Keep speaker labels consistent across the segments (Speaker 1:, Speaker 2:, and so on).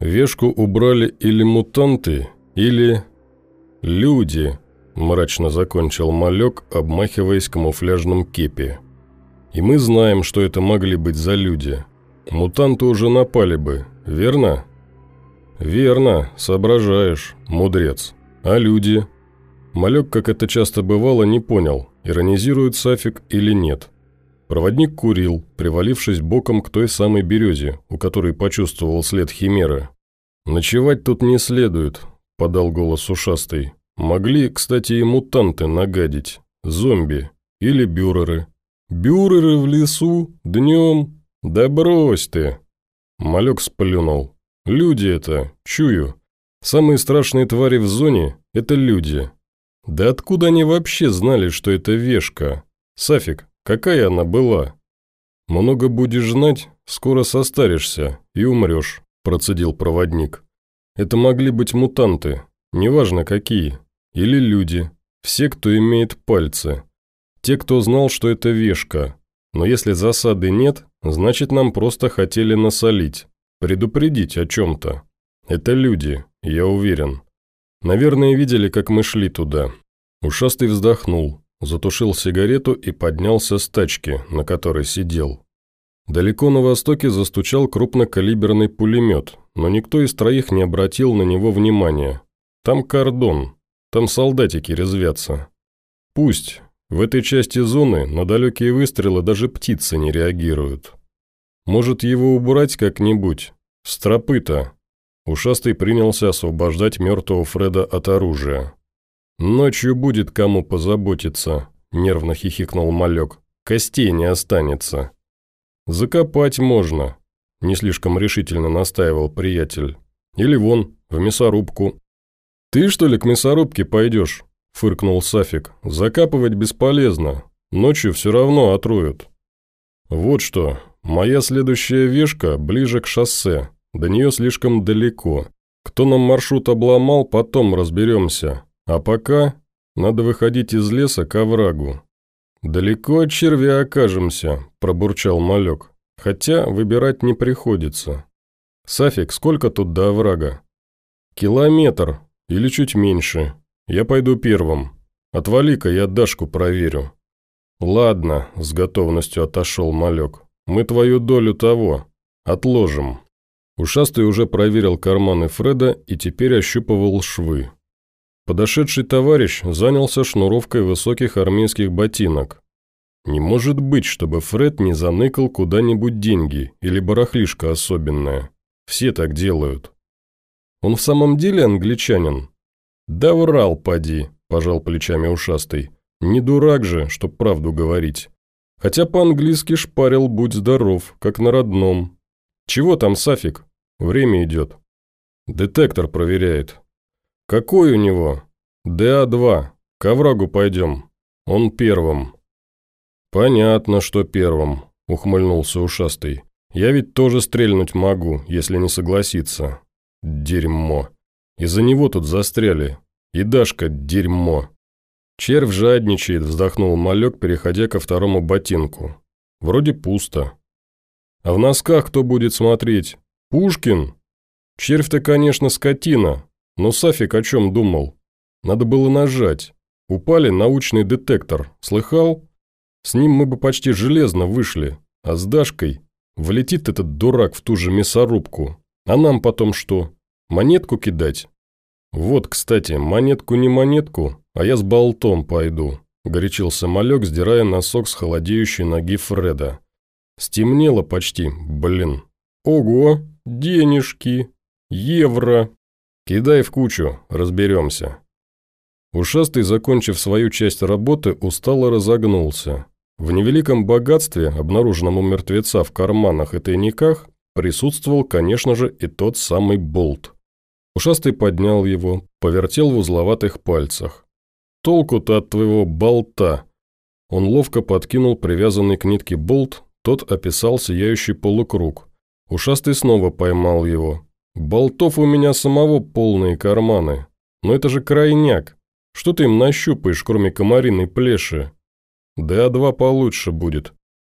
Speaker 1: Вешку убрали или мутанты, или... люди, мрачно закончил малек, обмахиваясь камуфляжным кепи. И мы знаем, что это могли быть за люди. Мутанты уже напали бы, верно? Верно, соображаешь, мудрец. А люди? Малек, как это часто бывало, не понял, иронизирует Сафик или нет. Проводник курил, привалившись боком к той самой березе, у которой почувствовал след химеры. «Ночевать тут не следует», – подал голос ушастый. «Могли, кстати, и мутанты нагадить. Зомби. Или бюреры. Бюреры в лесу? Днем? Да брось ты!» Малек сплюнул. «Люди это, чую. Самые страшные твари в зоне – это люди. Да откуда они вообще знали, что это вешка? Сафик, какая она была? Много будешь знать, скоро состаришься и умрешь, процедил проводник. Это могли быть мутанты, неважно какие, или люди, все, кто имеет пальцы. Те, кто знал, что это вешка. Но если засады нет, значит нам просто хотели насолить, предупредить о чем-то. Это люди, я уверен. Наверное, видели, как мы шли туда. Ушастый вздохнул, затушил сигарету и поднялся с тачки, на которой сидел. Далеко на востоке застучал крупнокалиберный пулемет, но никто из троих не обратил на него внимания. Там кордон, там солдатики резвятся. Пусть, в этой части зоны на далекие выстрелы даже птицы не реагируют. Может, его убрать как-нибудь? С. Ушастый принялся освобождать мертвого Фреда от оружия. «Ночью будет кому позаботиться», – нервно хихикнул малек. «Костей не останется». «Закопать можно», – не слишком решительно настаивал приятель. «Или вон, в мясорубку». «Ты, что ли, к мясорубке пойдешь?» – фыркнул Сафик. «Закапывать бесполезно. Ночью все равно отруют». «Вот что, моя следующая вешка ближе к шоссе. До нее слишком далеко. Кто нам маршрут обломал, потом разберемся. А пока надо выходить из леса к оврагу». «Далеко от червя окажемся», – пробурчал малек. «Хотя выбирать не приходится». «Сафик, сколько тут до оврага?» «Километр или чуть меньше. Я пойду первым. Отвали-ка, я Дашку проверю». «Ладно», – с готовностью отошел малек. «Мы твою долю того. Отложим». Ушастый уже проверил карманы Фреда и теперь ощупывал швы. Подошедший товарищ занялся шнуровкой высоких армейских ботинок. Не может быть, чтобы Фред не заныкал куда-нибудь деньги или барахлишко особенное. Все так делают. Он в самом деле англичанин? Да врал, поди, пожал плечами ушастый. Не дурак же, чтоб правду говорить. Хотя по-английски шпарил «будь здоров», как на родном. Чего там, Сафик? Время идет. Детектор проверяет. Какой у него? ДА-2. К оврагу пойдем. Он первым. Понятно, что первым, ухмыльнулся ушастый. Я ведь тоже стрельнуть могу, если не согласиться. Дерьмо. Из-за него тут застряли. И Дашка – дерьмо. Червь жадничает, вздохнул малек, переходя ко второму ботинку. Вроде пусто. А в носках кто будет смотреть? Пушкин? Червь-то, конечно, скотина, но Сафик о чем думал? Надо было нажать. Упали научный детектор. Слыхал? С ним мы бы почти железно вышли. А с Дашкой влетит этот дурак в ту же мясорубку. А нам потом что? Монетку кидать? Вот, кстати, монетку не монетку, а я с болтом пойду. Горячился малек, сдирая носок с холодеющей ноги Фреда. Стемнело почти, блин. Ого! денежки, евро. Кидай в кучу, разберемся». Ушастый, закончив свою часть работы, устало разогнулся. В невеликом богатстве, обнаруженном у мертвеца в карманах и тайниках, присутствовал, конечно же, и тот самый болт. Ушастый поднял его, повертел в узловатых пальцах. «Толку-то от твоего болта!» Он ловко подкинул привязанный к нитке болт, тот описал сияющий полукруг. Ушастый снова поймал его. «Болтов у меня самого полные карманы. Но это же крайняк. Что ты им нащупаешь, кроме комариной плеши? Да, два получше будет.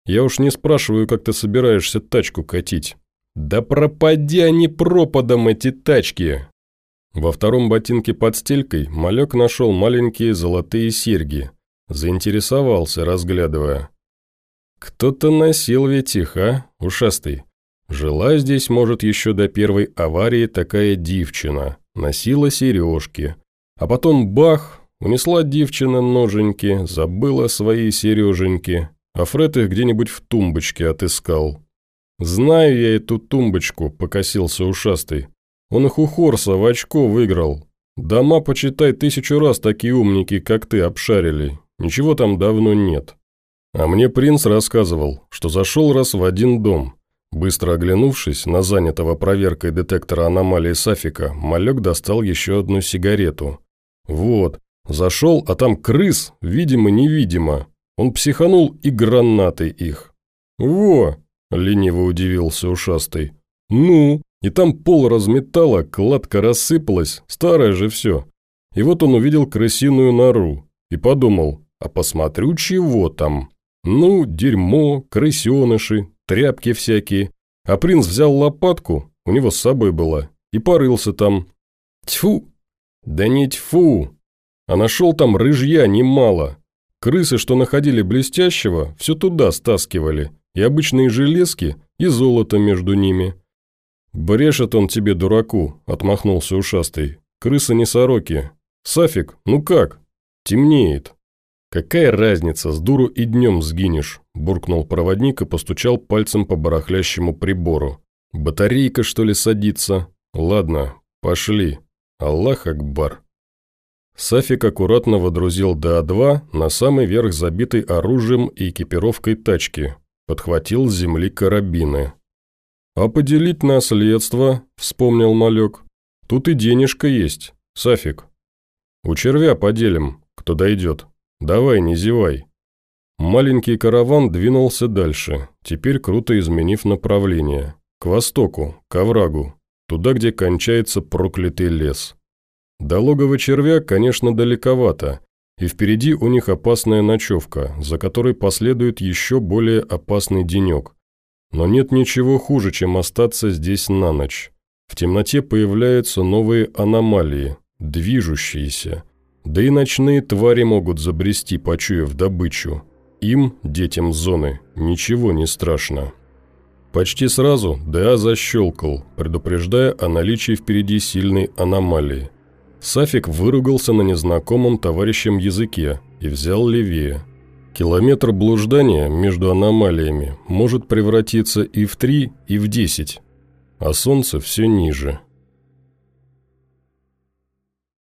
Speaker 1: Я уж не спрашиваю, как ты собираешься тачку катить. Да пропади они пропадом, эти тачки! Во втором ботинке под стелькой малек нашел маленькие золотые серьги. Заинтересовался, разглядывая. Кто-то носил ведь их, а, ушастый? Жила здесь, может, еще до первой аварии такая девчина. Носила сережки. А потом бах, унесла девчина ноженьки, забыла свои сереженьки. А Фред их где-нибудь в тумбочке отыскал. «Знаю я эту тумбочку», – покосился ушастый. «Он их у Хорса в очко выиграл. Дома, почитай, тысячу раз такие умники, как ты, обшарили. Ничего там давно нет». А мне принц рассказывал, что зашел раз в один дом. Быстро оглянувшись на занятого проверкой детектора аномалии Сафика, малек достал еще одну сигарету. Вот, зашел, а там крыс, видимо-невидимо. Он психанул и гранаты их. «Во!» – лениво удивился ушастый. «Ну?» И там пол разметало, кладка рассыпалась, старое же все. И вот он увидел крысиную нору и подумал, а посмотрю, чего там. Ну, дерьмо, крысеныши, тряпки всякие. А принц взял лопатку, у него с собой была, и порылся там. Тьфу! Да не тьфу! А нашел там рыжья немало. Крысы, что находили блестящего, все туда стаскивали. И обычные железки, и золото между ними. «Брешет он тебе, дураку», – отмахнулся ушастый. «Крысы не сороки. Сафик, ну как? Темнеет». «Какая разница, с дуру и днем сгинешь», – буркнул проводник и постучал пальцем по барахлящему прибору. «Батарейка, что ли, садится? Ладно, пошли. Аллах Акбар». Сафик аккуратно водрузил ДА-2 на самый верх забитой оружием и экипировкой тачки, подхватил с земли карабины. «А поделить наследство», – вспомнил малек. «Тут и денежка есть, Сафик. У червя поделим, кто дойдет». «Давай, не зевай». Маленький караван двинулся дальше, теперь круто изменив направление. К востоку, к оврагу, туда, где кончается проклятый лес. До логова червя, конечно, далековато, и впереди у них опасная ночевка, за которой последует еще более опасный денек. Но нет ничего хуже, чем остаться здесь на ночь. В темноте появляются новые аномалии, движущиеся, да и ночные твари могут забрести, почуяв добычу. Им, детям зоны, ничего не страшно. Почти сразу ДА защелкал, предупреждая о наличии впереди сильной аномалии. Сафик выругался на незнакомом товарищем языке и взял левее. Километр блуждания между аномалиями может превратиться и в три, и в десять, а солнце все ниже –